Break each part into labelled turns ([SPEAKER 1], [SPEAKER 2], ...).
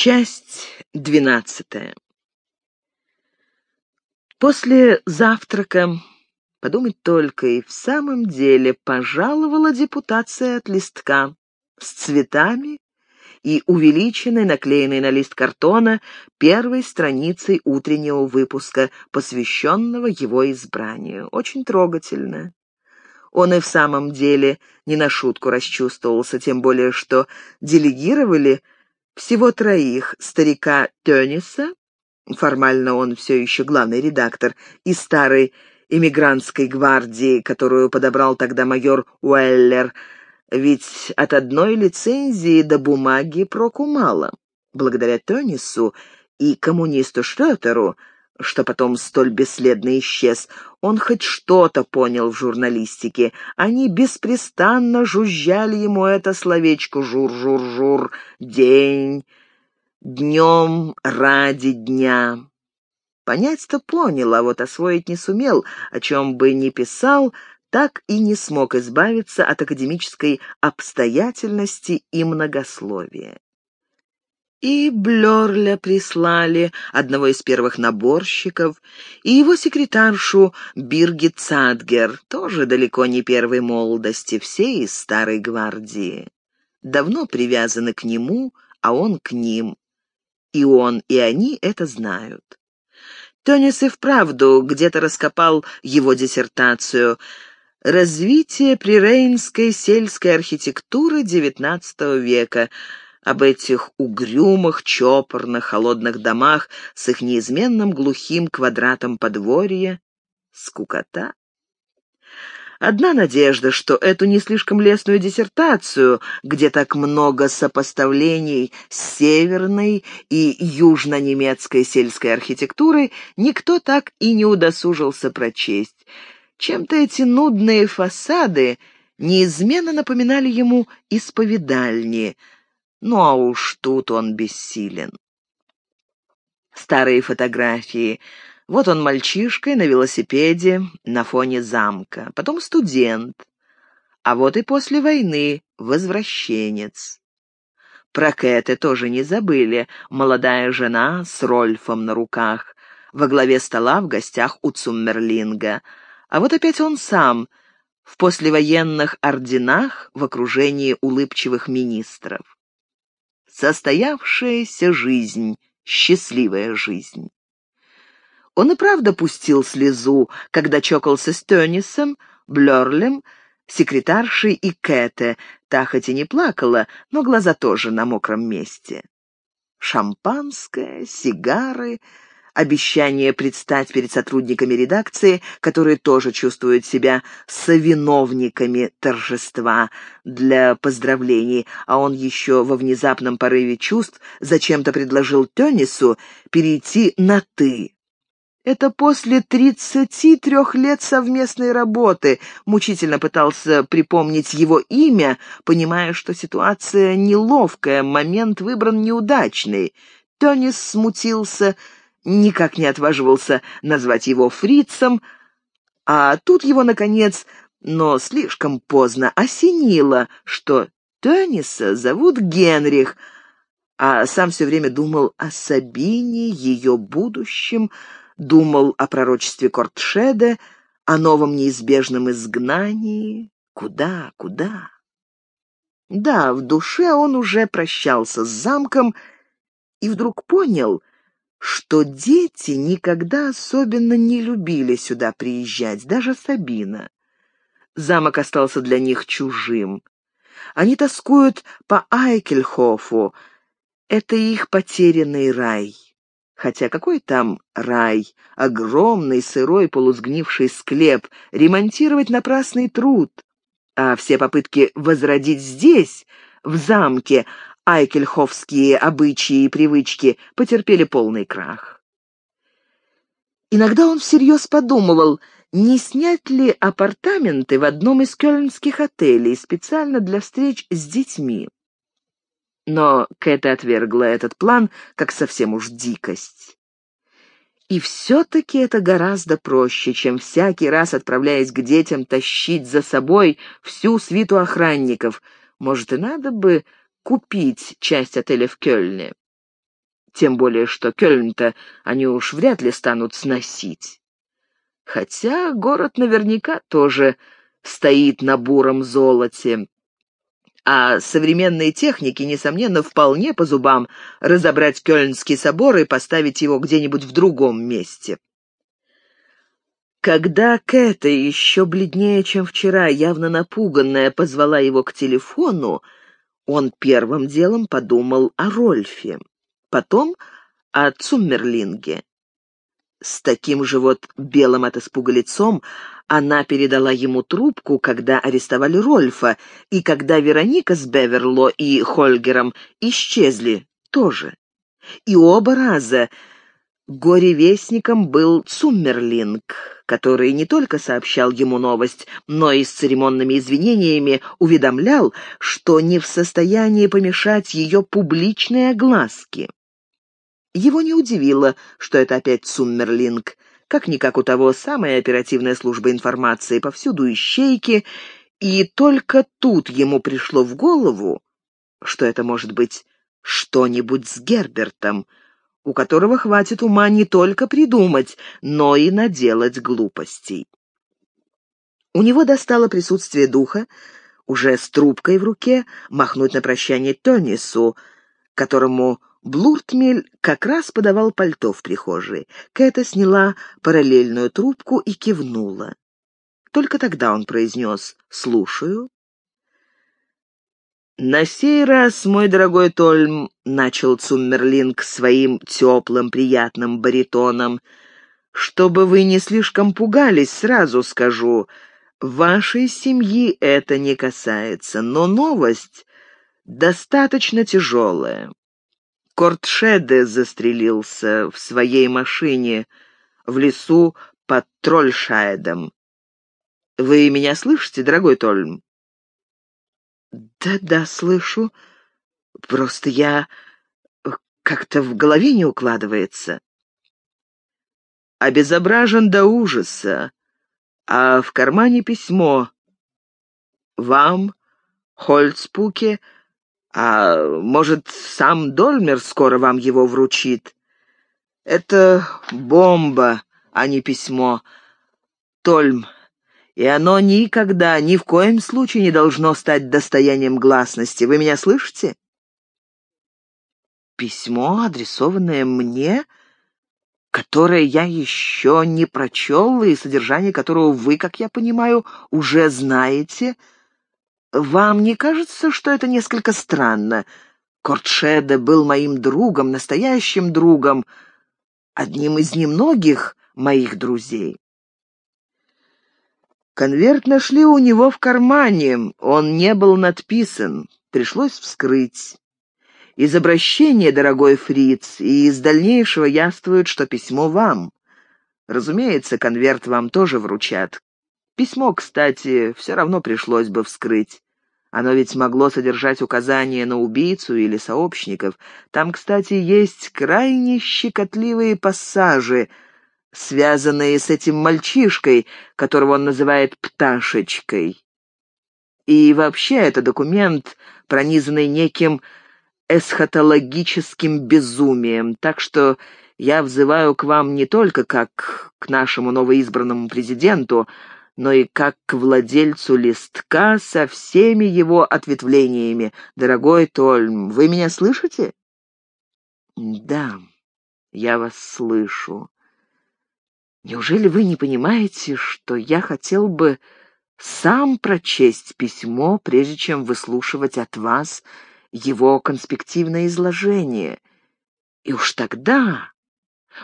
[SPEAKER 1] Часть двенадцатая. После завтрака, подумать только, и в самом деле пожаловала депутация от листка с цветами и увеличенной, наклеенной на лист картона, первой страницей утреннего выпуска, посвященного его избранию. Очень трогательно. Он и в самом деле не на шутку расчувствовался, тем более что делегировали всего троих старика Тёниса, формально он все еще главный редактор, и старой эмигрантской гвардии, которую подобрал тогда майор Уэллер, ведь от одной лицензии до бумаги проку мало. Благодаря Тёнису и коммунисту Шрётеру что потом столь бесследно исчез, он хоть что-то понял в журналистике. Они беспрестанно жужжали ему это словечко «жур-жур-жур», «день», «днем ради дня». Понять-то понял, а вот освоить не сумел, о чем бы ни писал, так и не смог избавиться от академической обстоятельности и многословия. И Блёрля прислали, одного из первых наборщиков, и его секретаршу Биргит Цадгер, тоже далеко не первой молодости, все из старой гвардии. Давно привязаны к нему, а он к ним. И он, и они это знают. Тонис и вправду где-то раскопал его диссертацию «Развитие прирейнской сельской архитектуры XIX века», об этих угрюмых, чопорных, холодных домах с их неизменным глухим квадратом подворья. Скукота. Одна надежда, что эту не слишком лестную диссертацию, где так много сопоставлений с северной и южно-немецкой сельской архитектурой, никто так и не удосужился прочесть. Чем-то эти нудные фасады неизменно напоминали ему исповедальни — ну а уж тут он бессилен. Старые фотографии. Вот он мальчишкой на велосипеде на фоне замка, потом студент, а вот и после войны возвращенец. Про Кэты тоже не забыли. Молодая жена с Рольфом на руках, во главе стола в гостях у Цуммерлинга. А вот опять он сам, в послевоенных орденах в окружении улыбчивых министров состоявшаяся жизнь, счастливая жизнь. Он и правда пустил слезу, когда чокался с Тёнисом, Блёрлем, секретаршей и Кэте. Та хоть и не плакала, но глаза тоже на мокром месте. Шампанское, сигары, обещание предстать перед сотрудниками редакции, которые тоже чувствуют себя совиновниками торжества для поздравлений, а он еще во внезапном порыве чувств зачем-то предложил Тёнису перейти на «ты». Это после тридцати трех лет совместной работы. Мучительно пытался припомнить его имя, понимая, что ситуация неловкая, момент выбран неудачный. Тёнис смутился, никак не отваживался назвать его фрицем, а тут его, наконец, но слишком поздно осенило, что Тенниса зовут Генрих, а сам все время думал о Сабине, ее будущем, думал о пророчестве Кортшеде, о новом неизбежном изгнании. Куда, куда? Да, в душе он уже прощался с замком и вдруг понял, что дети никогда особенно не любили сюда приезжать, даже Сабина. Замок остался для них чужим. Они тоскуют по Айкельхофу. Это их потерянный рай. Хотя какой там рай? Огромный, сырой, полусгнивший склеп. Ремонтировать напрасный труд. А все попытки возродить здесь, в замке, айкельховские обычаи и привычки потерпели полный крах. Иногда он всерьез подумывал, не снять ли апартаменты в одном из кёльнских отелей специально для встреч с детьми. Но Кэта отвергла этот план как совсем уж дикость. И все-таки это гораздо проще, чем всякий раз, отправляясь к детям, тащить за собой всю свиту охранников. Может, и надо бы купить часть отеля в Кёльне. Тем более, что Кёльн-то они уж вряд ли станут сносить. Хотя город наверняка тоже стоит на буром золоте. А современные техники, несомненно, вполне по зубам разобрать Кёльнский собор и поставить его где-нибудь в другом месте. Когда Кэта, еще бледнее, чем вчера, явно напуганная, позвала его к телефону, он первым делом подумал о Рольфе, потом о Цуммерлинге. С таким же вот белым от испуга лицом она передала ему трубку, когда арестовали Рольфа, и когда Вероника с Беверло и Хольгером исчезли тоже. И оба раза горевестником был Цуммерлинг, который не только сообщал ему новость, но и с церемонными извинениями уведомлял, что не в состоянии помешать ее публичной огласке. Его не удивило, что это опять Цуммерлинг. Как-никак у того самая оперативная служба информации, повсюду ищейки, и только тут ему пришло в голову, что это может быть что-нибудь с Гербертом, у которого хватит ума не только придумать, но и наделать глупостей. У него достало присутствие духа, уже с трубкой в руке, махнуть на прощание Тонису, которому Блуртмель как раз подавал пальто в прихожей. Кэта сняла параллельную трубку и кивнула. Только тогда он произнес «слушаю». «На сей раз, мой дорогой Тольм», — начал Цуммерлинг своим теплым, приятным баритоном, «чтобы вы не слишком пугались, сразу скажу, вашей семьи это не касается, но новость достаточно тяжелая. Кортшеде застрелился в своей машине в лесу под Трольшайдом. Вы меня слышите, дорогой Тольм?» «Да-да, слышу. Просто я... Э, как-то в голове не укладывается». Обезображен до ужаса, а в кармане письмо. Вам, Хольцпуке, а может, сам Дольмер скоро вам его вручит. Это бомба, а не письмо. Тольм, и оно никогда, ни в коем случае не должно стать достоянием гласности. Вы меня слышите? Письмо, адресованное мне, которое я еще не прочел, и содержание которого вы, как я понимаю, уже знаете. Вам не кажется, что это несколько странно? Кортшеде был моим другом, настоящим другом, одним из немногих моих друзей. Конверт нашли у него в кармане, он не был надписан, пришлось вскрыть. Из обращения, дорогой фриц, и из дальнейшего яствует, что письмо вам. Разумеется, конверт вам тоже вручат. Письмо, кстати, все равно пришлось бы вскрыть. Оно ведь могло содержать указания на убийцу или сообщников. Там, кстати, есть крайне щекотливые пассажи — связанные с этим мальчишкой, которого он называет «пташечкой». И вообще это документ, пронизанный неким эсхатологическим безумием, так что я взываю к вам не только как к нашему новоизбранному президенту, но и как к владельцу листка со всеми его ответвлениями. Дорогой Тольм, вы меня слышите? Да, я вас слышу. Неужели вы не понимаете, что я хотел бы сам прочесть письмо, прежде чем выслушивать от вас его конспективное изложение? И уж тогда,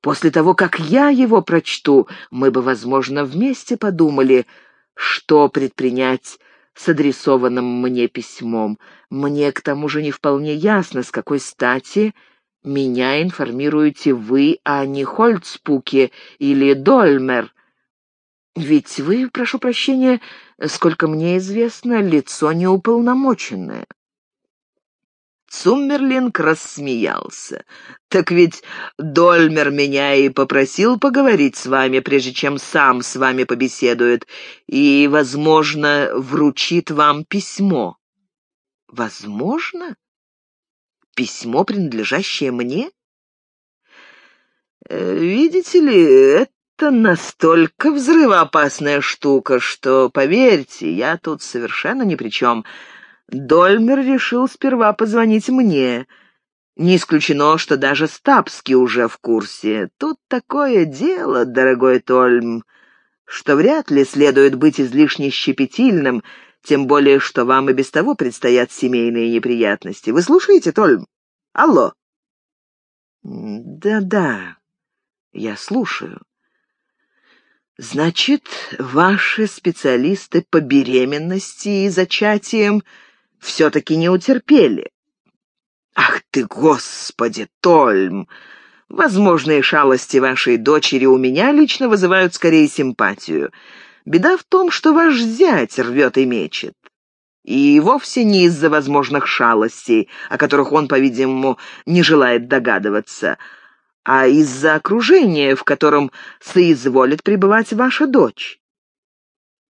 [SPEAKER 1] после того, как я его прочту, мы бы, возможно, вместе подумали, что предпринять с адресованным мне письмом. Мне, к тому же, не вполне ясно, с какой стати меня информируете вы, а не Хольцпуке или Дольмер. Ведь вы, прошу прощения, сколько мне известно, лицо неуполномоченное. Цуммерлинг рассмеялся. «Так ведь Дольмер меня и попросил поговорить с вами, прежде чем сам с вами побеседует, и, возможно, вручит вам письмо». «Возможно?» Письмо, принадлежащее мне? Э, видите ли, это настолько взрывоопасная штука, что, поверьте, я тут совершенно ни при чем. Дольмер решил сперва позвонить мне. Не исключено, что даже Стапский уже в курсе. Тут такое дело, дорогой Тольм, что вряд ли следует быть излишне щепетильным, тем более, что вам и без того предстоят семейные неприятности. Вы слушаете, Тольм? Алло? Да-да, я слушаю. Значит, ваши специалисты по беременности и зачатиям все-таки не утерпели. Ах ты, господи, Тольм! Возможные шалости вашей дочери у меня лично вызывают скорее симпатию. Беда в том, что ваш зять рвет и мечет. И вовсе не из-за возможных шалостей, о которых он, по-видимому, не желает догадываться, а из-за окружения, в котором соизволит пребывать ваша дочь.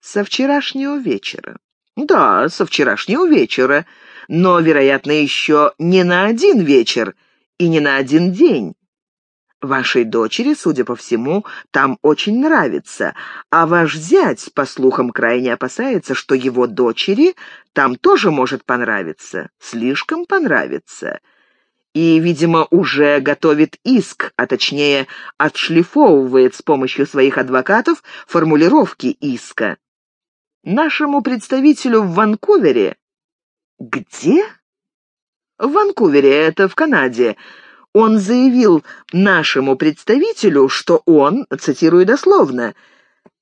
[SPEAKER 1] Со вчерашнего вечера. Да, со вчерашнего вечера, но, вероятно, еще не на один вечер и не на один день. Вашей дочери, судя по всему, там очень нравится, а ваш зять, по слухам, крайне опасается, что его дочери там тоже может понравиться, слишком понравится. И, видимо, уже готовит иск, а точнее отшлифовывает с помощью своих адвокатов формулировки иска. Нашему представителю в Ванкувере... Где? В Ванкувере, это в Канаде он заявил нашему представителю, что он, цитирую дословно,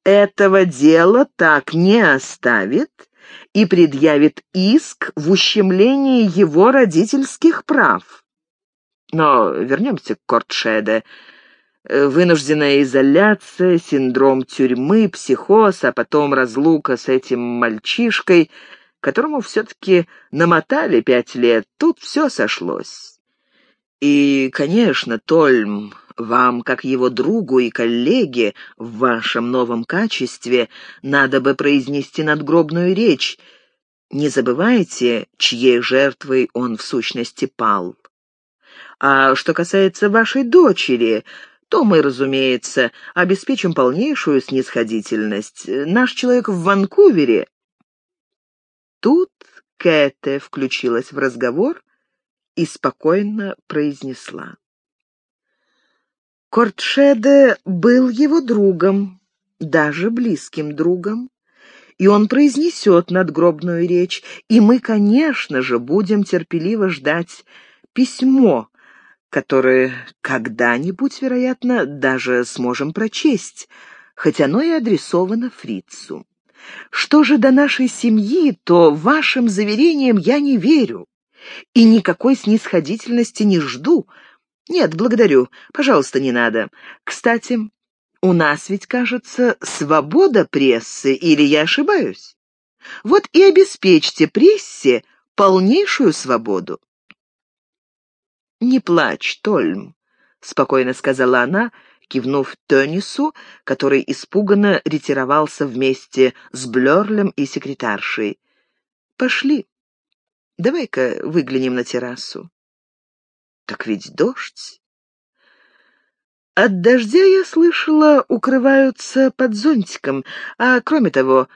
[SPEAKER 1] «этого дела так не оставит и предъявит иск в ущемлении его родительских прав». Но вернемся к Кортшеде. Вынужденная изоляция, синдром тюрьмы, психоз, а потом разлука с этим мальчишкой, которому все-таки намотали пять лет, тут все сошлось. И, конечно, Тольм, вам, как его другу и коллеге, в вашем новом качестве, надо бы произнести надгробную речь. Не забывайте, чьей жертвой он в сущности пал. А что касается вашей дочери, то мы, разумеется, обеспечим полнейшую снисходительность. Наш человек в Ванкувере... Тут Кэте включилась в разговор и спокойно произнесла. Кортшеде был его другом, даже близким другом, и он произнесет надгробную речь, и мы, конечно же, будем терпеливо ждать письмо, которое когда-нибудь, вероятно, даже сможем прочесть, хоть оно и адресовано фрицу. Что же до нашей семьи, то вашим заверениям я не верю и никакой снисходительности не жду. Нет, благодарю. Пожалуйста, не надо. Кстати, у нас ведь, кажется, свобода прессы, или я ошибаюсь? Вот и обеспечьте прессе полнейшую свободу. «Не плачь, Тольм», — спокойно сказала она, кивнув Тönнису, который испуганно ретировался вместе с Блёрлем и секретаршей. «Пошли, Давай-ка выглянем на террасу. Так ведь дождь. От дождя, я слышала, укрываются под зонтиком, а кроме того,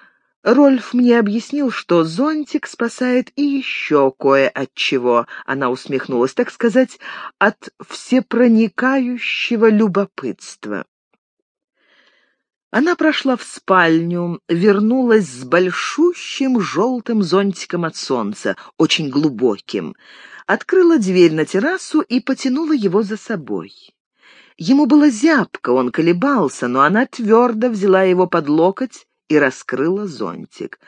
[SPEAKER 1] Рольф мне объяснил, что зонтик спасает и еще кое от чего. Она усмехнулась, так сказать, от всепроникающего любопытства. Она прошла в спальню, вернулась с большущим желтым зонтиком от солнца, очень глубоким, открыла дверь на террасу и потянула его за собой. Ему было зябко, он колебался, но она твердо взяла его под локоть и раскрыла зонтик.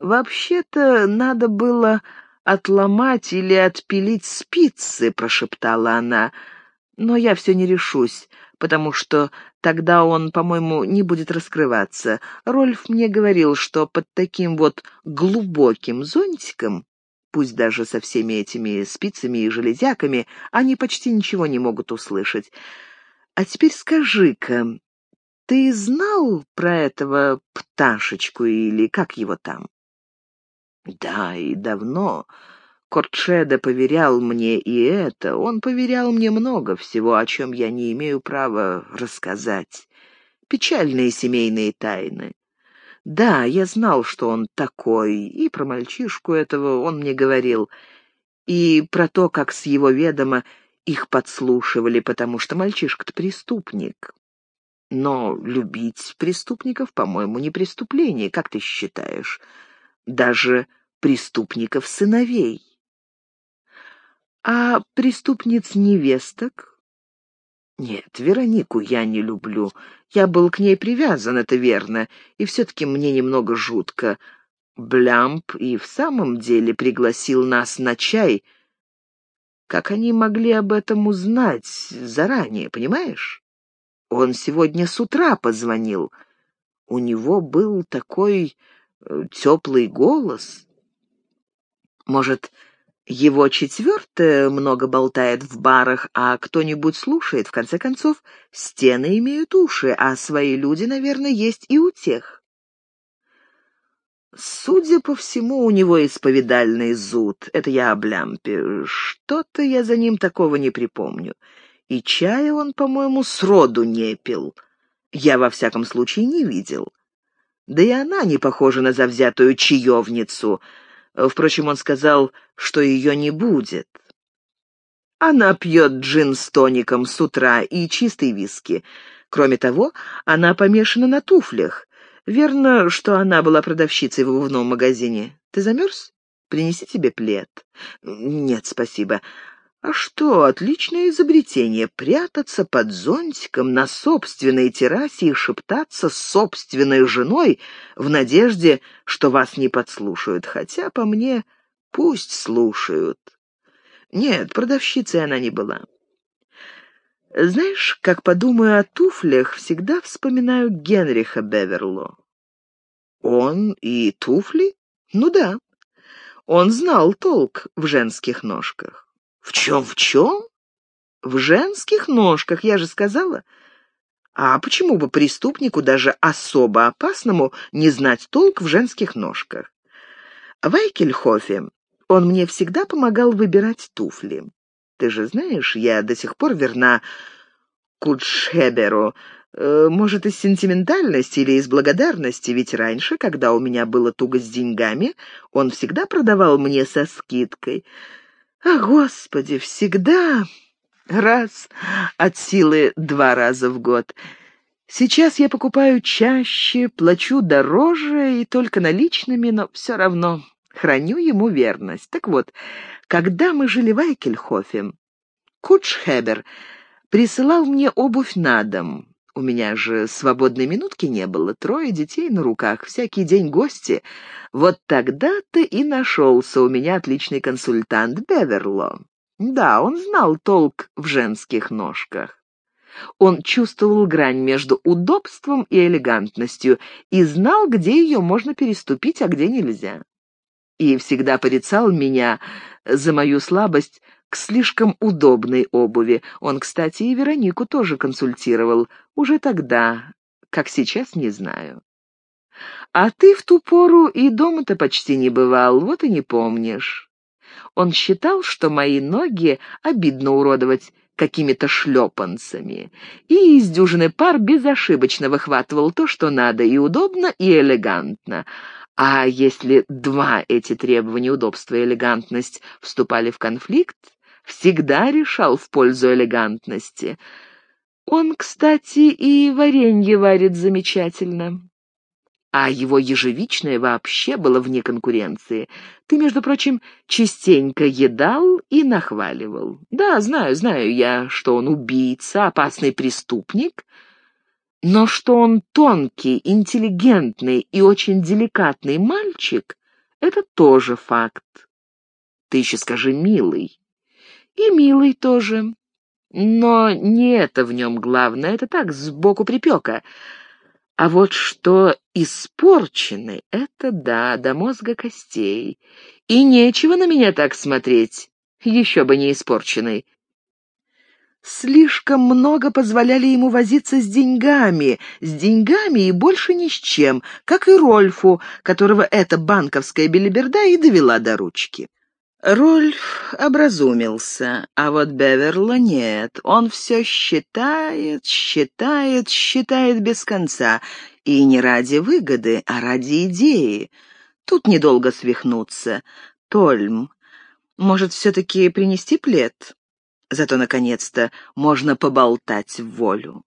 [SPEAKER 1] «Вообще-то надо было отломать или отпилить спицы», — прошептала она, — «но я все не решусь потому что тогда он, по-моему, не будет раскрываться. Рольф мне говорил, что под таким вот глубоким зонтиком, пусть даже со всеми этими спицами и железяками, они почти ничего не могут услышать. А теперь скажи-ка, ты знал про этого пташечку или как его там? Да, и давно. Кортшеда поверял мне и это. Он поверял мне много всего, о чем я не имею права рассказать. Печальные семейные тайны. Да, я знал, что он такой, и про мальчишку этого он мне говорил, и про то, как с его ведома их подслушивали, потому что мальчишка-то преступник. Но любить преступников, по-моему, не преступление, как ты считаешь? Даже преступников сыновей. А преступниц-невесток? Нет, Веронику я не люблю. Я был к ней привязан, это верно, и все-таки мне немного жутко. Блямп и в самом деле пригласил нас на чай. Как они могли об этом узнать заранее, понимаешь? Он сегодня с утра позвонил. У него был такой э, теплый голос. Может, его четвертое много болтает в барах, а кто-нибудь слушает. В конце концов, стены имеют уши, а свои люди, наверное, есть и у тех. Судя по всему, у него исповедальный зуд. Это я об лямпе. Что-то я за ним такого не припомню. И чая он, по-моему, сроду не пил. Я, во всяком случае, не видел. Да и она не похожа на завзятую чаевницу — Впрочем, он сказал, что ее не будет. Она пьет джин с тоником с утра и чистый виски. Кроме того, она помешана на туфлях. Верно, что она была продавщицей в обувном магазине. Ты замерз? Принеси тебе плед. Нет, спасибо. А что, отличное изобретение — прятаться под зонтиком на собственной террасе и шептаться с собственной женой в надежде, что вас не подслушают. Хотя, по мне, пусть слушают. Нет, продавщицей она не была. Знаешь, как подумаю о туфлях, всегда вспоминаю Генриха Беверло. Он и туфли? Ну да. Он знал толк в женских ножках. «В чем, в чем?» «В женских ножках, я же сказала». А почему бы преступнику, даже особо опасному, не знать толк в женских ножках? В он мне всегда помогал выбирать туфли. Ты же знаешь, я до сих пор верна Кудшеберу, э, может, из сентиментальности или из благодарности, ведь раньше, когда у меня было туго с деньгами, он всегда продавал мне со скидкой. А, Господи, всегда раз от силы два раза в год. Сейчас я покупаю чаще, плачу дороже и только наличными, но все равно храню ему верность. Так вот, когда мы жили в Айкельхофе, Кучхебер присылал мне обувь на дом. У меня же свободной минутки не было, трое детей на руках, всякий день гости. Вот тогда-то и нашелся у меня отличный консультант Беверло. Да, он знал толк в женских ножках. Он чувствовал грань между удобством и элегантностью и знал, где ее можно переступить, а где нельзя. И всегда порицал меня за мою слабость к слишком удобной обуви. Он, кстати, и Веронику тоже консультировал. Уже тогда, как сейчас, не знаю. А ты в ту пору и дома-то почти не бывал, вот и не помнишь. Он считал, что мои ноги обидно уродовать какими-то шлепанцами, и из дюжины пар безошибочно выхватывал то, что надо, и удобно, и элегантно. А если два эти требования удобства и элегантность вступали в конфликт, всегда решал в пользу элегантности. Он, кстати, и варенье варит замечательно. А его ежевичное вообще было вне конкуренции. Ты, между прочим, частенько едал и нахваливал. Да, знаю, знаю я, что он убийца, опасный преступник, но что он тонкий, интеллигентный и очень деликатный мальчик, это тоже факт. Ты еще скажи «милый». И милый тоже. Но не это в нем главное, это так, сбоку припека. А вот что испорченный, это да, до мозга костей. И нечего на меня так смотреть, еще бы не испорченный. Слишком много позволяли ему возиться с деньгами, с деньгами и больше ни с чем, как и Рольфу, которого эта банковская белиберда и довела до ручки. Рольф образумился, а вот Беверла нет. Он все считает, считает, считает без конца. И не ради выгоды, а ради идеи. Тут недолго свихнуться. Тольм, может, все-таки принести плед? Зато, наконец-то, можно поболтать в волю.